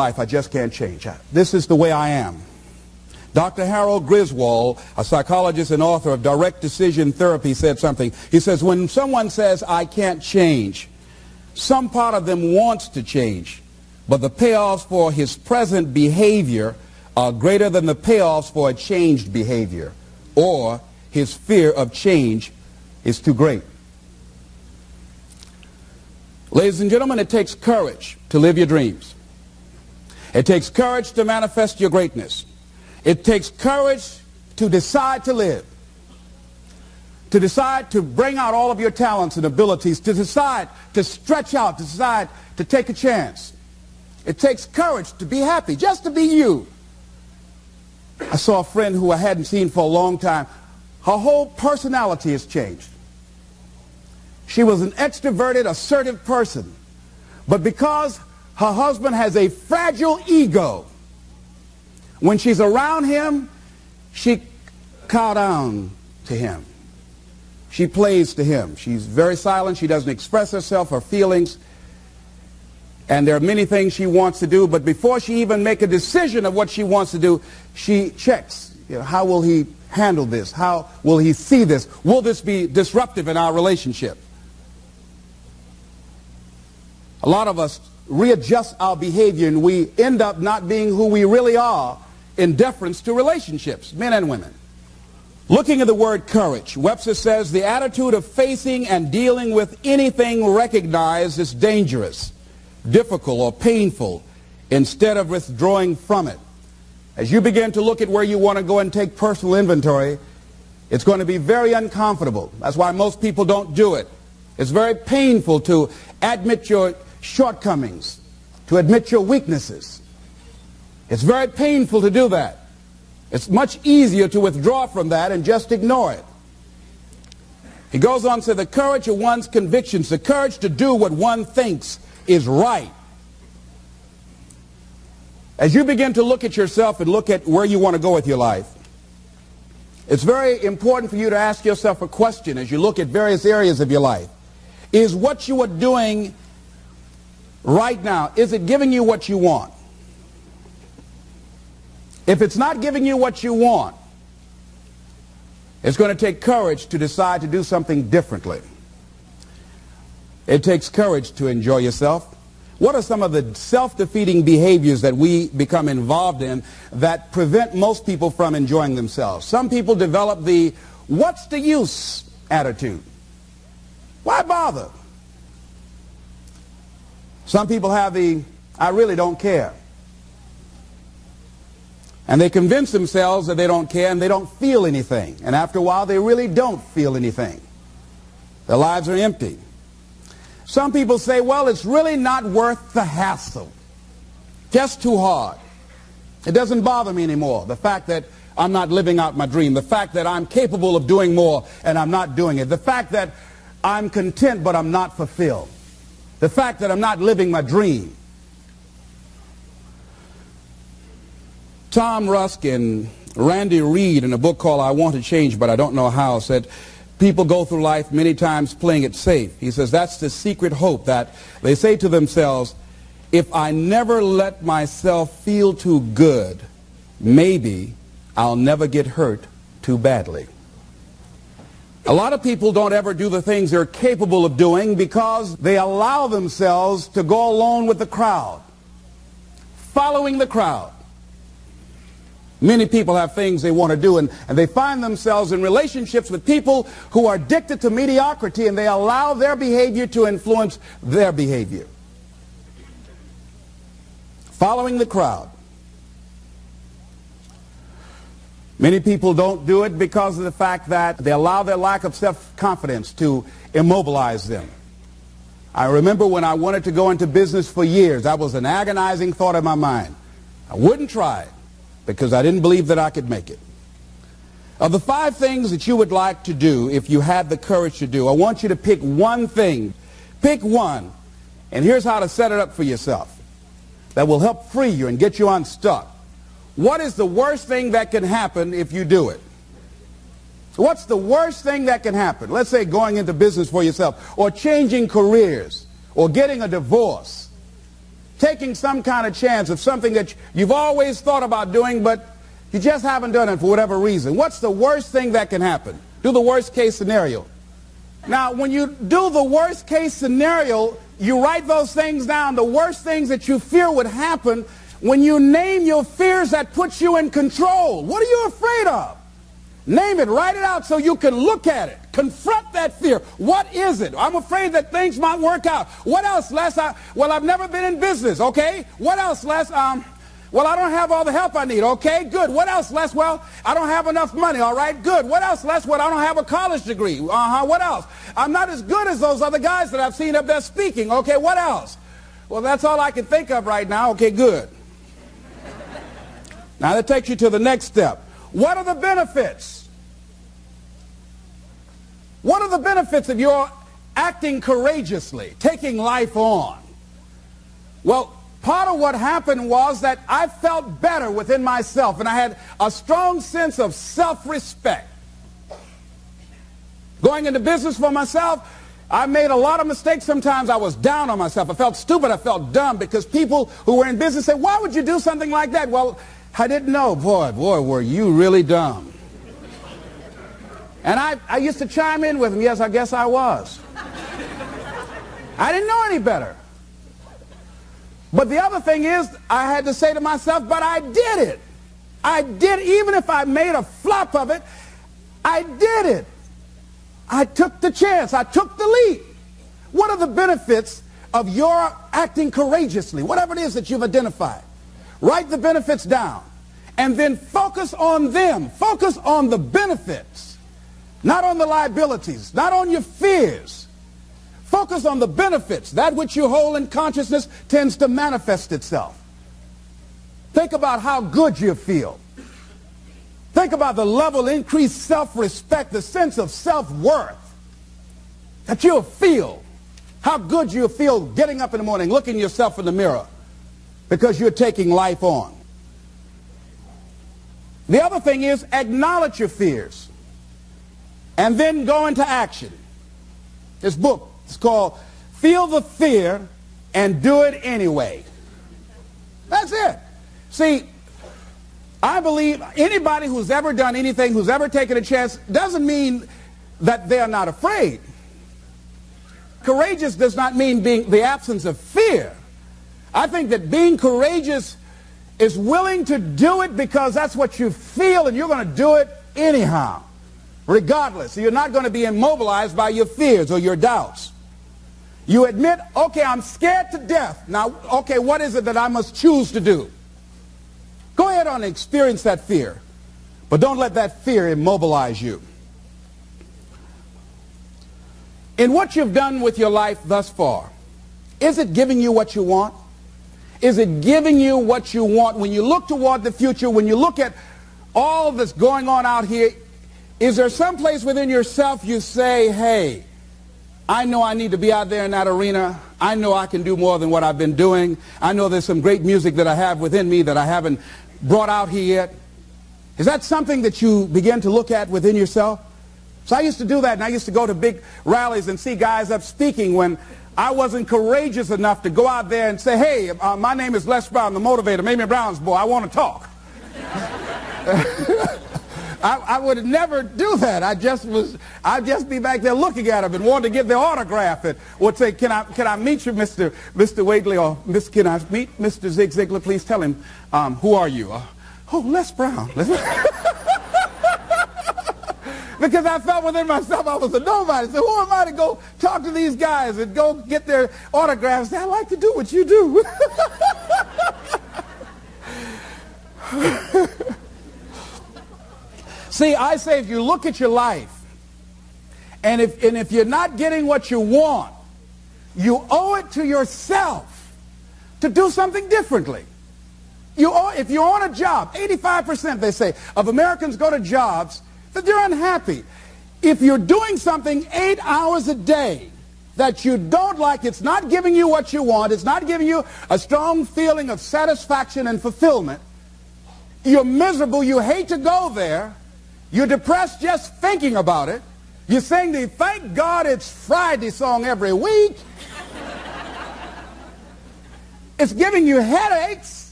life I just can't change. This is the way I am. Dr. Harold Greenwald, a psychologist and author of Direct Decision Therapy, said something. He says, when someone says, I can't change, some part of them wants to change, but the payoffs for his present behavior are greater than the payoffs for a changed behavior, or his fear of change is too great. Ladies and gentlemen, it takes courage to live your dreams. It takes courage to manifest your greatness. It takes courage to decide to live. To decide to bring out all of your talents and abilities. To decide to stretch out. To decide to take a chance. It takes courage to be happy, just to be you. I saw a friend who I hadn't seen for a long time. Her whole personality has changed. She was an extroverted, assertive person. But because her husband has a fragile ego. When she's around him, she cow down to him. She plays to him. She's very silent. She doesn't express herself, her feelings. And there are many things she wants to do, but before she even make a decision of what she wants to do, she checks. You know, how will he handle this? How will he see this? Will this be disruptive in our relationship? A lot of us readjust our behavior and we end up not being who we really are in deference to relationships, men and women. Looking at the word courage, Webster says the attitude of facing and dealing with anything recognized as dangerous, difficult, or painful instead of withdrawing from it. As you begin to look at where you want to go and take personal inventory, it's going to be very uncomfortable. That's why most people don't do it. It's very painful to admit your shortcomings, to admit your weaknesses. It's very painful to do that. It's much easier to withdraw from that and just ignore it. He goes on to say the courage of one's convictions, the courage to do what one thinks is right. As you begin to look at yourself and look at where you want to go with your life, it's very important for you to ask yourself a question as you look at various areas of your life. Is what you are doing right now, is it giving you what you want? If it's not giving you what you want, it's going to take courage to decide to do something differently. It takes courage to enjoy yourself. What are some of the self-defeating behaviors that we become involved in that prevent most people from enjoying themselves? Some people develop the what's the use attitude. Why bother? Some people have the, I really don't care. And they convince themselves that they don't care and they don't feel anything. And after a while, they really don't feel anything. Their lives are empty. Some people say, well, it's really not worth the hassle. Just too hard. It doesn't bother me anymore. The fact that I'm not living out my dream. The fact that I'm capable of doing more and I'm not doing it. The fact that I'm content but I'm not fulfilled. The fact that I'm not living my dream. Tom Rusk and Randy Read in a book called I Want to Change But I Don't Know How said people go through life many times playing it safe. He says that's the secret hope that they say to themselves, if I never let myself feel too good, maybe I'll never get hurt too badly. A lot of people don't ever do the things they're capable of doing because they allow themselves to go along with the crowd, following the crowd. Many people have things they want to do, and, and they find themselves in relationships with people who are addicted to mediocrity, and they allow their behavior to influence their behavior. Following the crowd. Many people don't do it because of the fact that they allow their lack of self-confidence to immobilize them. I remember when I wanted to go into business for years, that was an agonizing thought in my mind. I wouldn't try it because I didn't believe that I could make it. Of the five things that you would like to do if you had the courage to do, I want you to pick one thing. Pick one. And here's how to set it up for yourself that will help free you and get you unstuck. What is the worst thing that can happen if you do it? What's the worst thing that can happen? Let's say going into business for yourself, or changing careers, or getting a divorce. taking some kind of chance of something that you've always thought about doing, but you just haven't done it for whatever reason. What's the worst thing that can happen? Do the worst case scenario. Now, when you do the worst case scenario, you write those things down, the worst things that you fear would happen, when you name your fears that puts you in control. What are you afraid of? Name it, write it out so you can look at it. Confront that fear. What is it? I'm afraid that things might work out. What else, Les? I, well, I've never been in business, okay? What else, Les? Um, well, I don't have all the help I need. Okay, good. What else, Les? Well, I don't have enough money. All right, good. What else, Les? Well, I don't have a college degree. Uh-huh. What else? I'm not as good as those other guys that I've seen up there speaking. Okay, what else? Well, that's all I can think of right now. Okay, good. Now that takes you to the next step. What are the benefits? What are the benefits of your acting courageously, taking life on? Well, part of what happened was that I felt better within myself and I had a strong sense of self-respect. Going into business for myself, I made a lot of mistakes sometimes. I was down on myself. I felt stupid. I felt dumb because people who were in business said, why would you do something like that? Well, I didn't know. Boy, boy, were you really dumb. And I, I used to chime in with him. Yes, I guess I was. I didn't know any better. But the other thing is, I had to say to myself, but I did it. I did, even if I made a flop of it, I did it. I took the chance. I took the leap. What are the benefits of your acting courageously? Whatever it is that you've identified. Write the benefits down. And then focus on them. Focus on the benefits. Not on the liabilities. Not on your fears. Focus on the benefits. That which you hold in consciousness tends to manifest itself. Think about how good you feel. Think about the level increased self-respect, the sense of self-worth that you'll feel. How good you'll feel getting up in the morning, looking yourself in the mirror because you're taking life on. The other thing is acknowledge your fears and then go into action. This book is called Feel the Fear and Do It Anyway. That's it. See, I believe anybody who's ever done anything, who's ever taken a chance, doesn't mean that they're not afraid. Courageous does not mean being the absence of fear. I think that being courageous is willing to do it because that's what you feel and you're going to do it anyhow, regardless. So you're not going to be immobilized by your fears or your doubts. You admit, okay, I'm scared to death. Now, okay, what is it that I must choose to do? Go ahead and experience that fear. But don't let that fear immobilize you. In what you've done with your life thus far, is it giving you what you want? Is it giving you what you want? When you look toward the future, when you look at all that's going on out here, is there some place within yourself you say, hey, I know I need to be out there in that arena. I know I can do more than what I've been doing. I know there's some great music that I have within me that I haven't brought out here yet. Is that something that you begin to look at within yourself? So I used to do that, and I used to go to big rallies and see guys up speaking when I wasn't courageous enough to go out there and say, hey, uh, my name is Les Brown, the motivator, Mamie Brown's boy. I want to talk. I, I, would never do that. I just was, I'd just be back there looking at him and wanting to get their autograph and would say, can I, can I meet you, Mr. Mr. Or Miss, can I meet Mr. Zig Ziglar? Please tell him, um, who are you? Uh, oh, Les Brown. because I felt within myself I was a nobody. So who am I to go talk to these guys and go get their autographs? I like to do what you do. See, I say if you look at your life, and if, and if you're not getting what you want, you owe it to yourself to do something differently. You owe, if you're on a job, 85% they say of Americans go to jobs that they're unhappy. If you're doing something eight hours a day that you don't like, it's not giving you what you want, it's not giving you a strong feeling of satisfaction and fulfillment, you're miserable, you hate to go there, you're depressed just thinking about it. You sing the Thank God It's Friday song every week. it's giving you headaches